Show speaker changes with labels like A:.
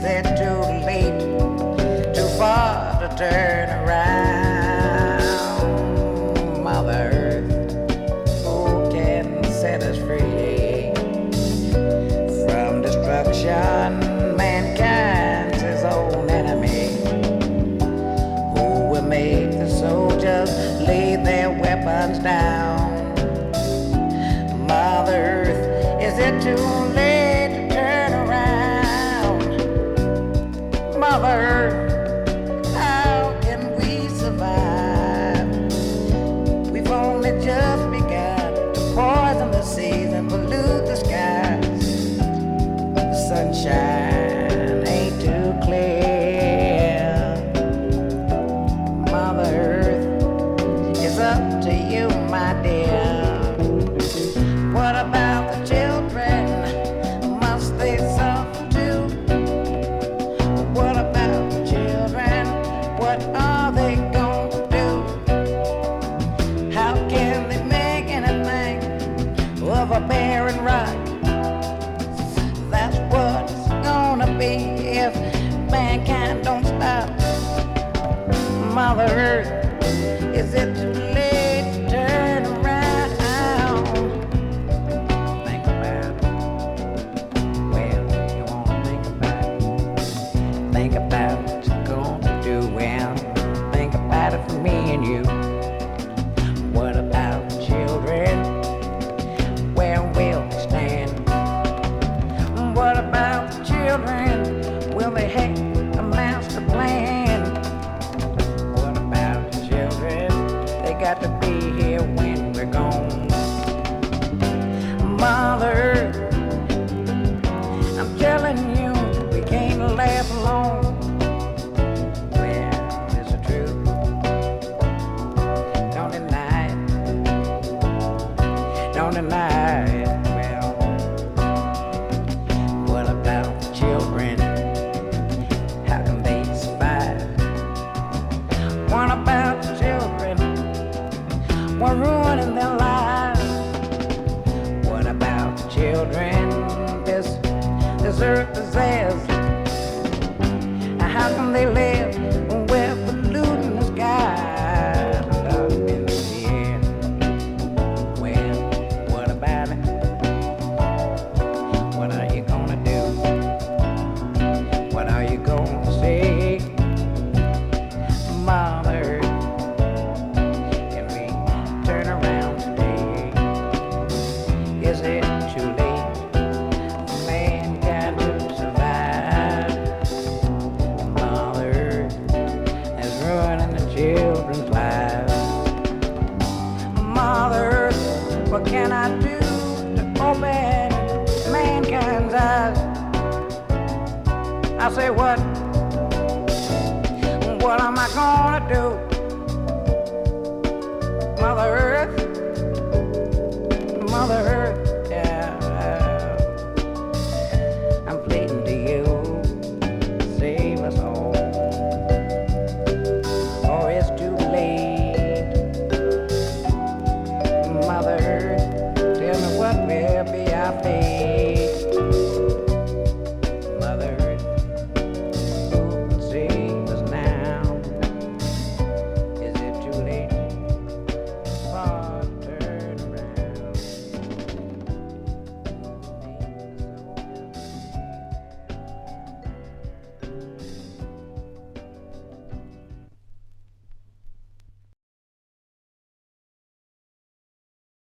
A: they're too late, too far to turn around. be if mankind don't stop. Mother Earth, is it too late? got to be here when we're gone. Mother, I'm telling you, we can't laugh long. Well, it's the truth. Don't deny. Don't deny. desert, desert. can I do to open mankind's eyes? I say, what? What am I gonna do? Mother Earth, Mother Earth.